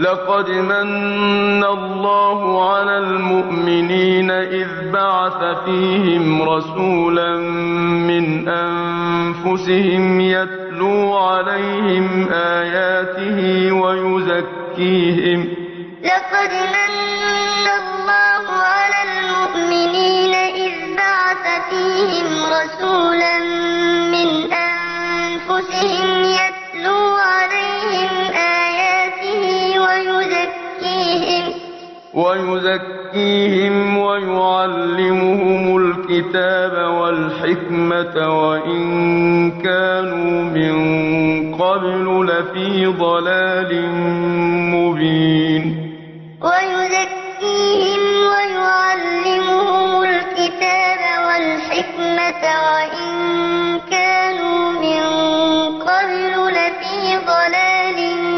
لَقَدْ مَنَّ اللَّهُ عَلَى الْمُؤْمِنِينَ إِذْ بَعَثَ فِيهِمْ رَسُولًا مِّنْ أَنفُسِهِمْ يَتْلُو عَلَيْهِمْ آيَاتِهِ وَيُزَكِّيهِمْ ۚ. لَقَدْ مَنَّ اللَّهُ عَلَى الْمُؤْمِنِينَ إِذْ بَعَثَ فِيهِمْ رَسُولًا مِّنْ أَنفُسِهِمْ ويزكيهم ويزكيهم ويعلمهم الكتاب والحكمة وإن كانوا من قبل لفي ضلال مبين. ويزكيهم ويعلمهم الكتاب والحكمة وإن كانوا من قبل لفي ضلال مبين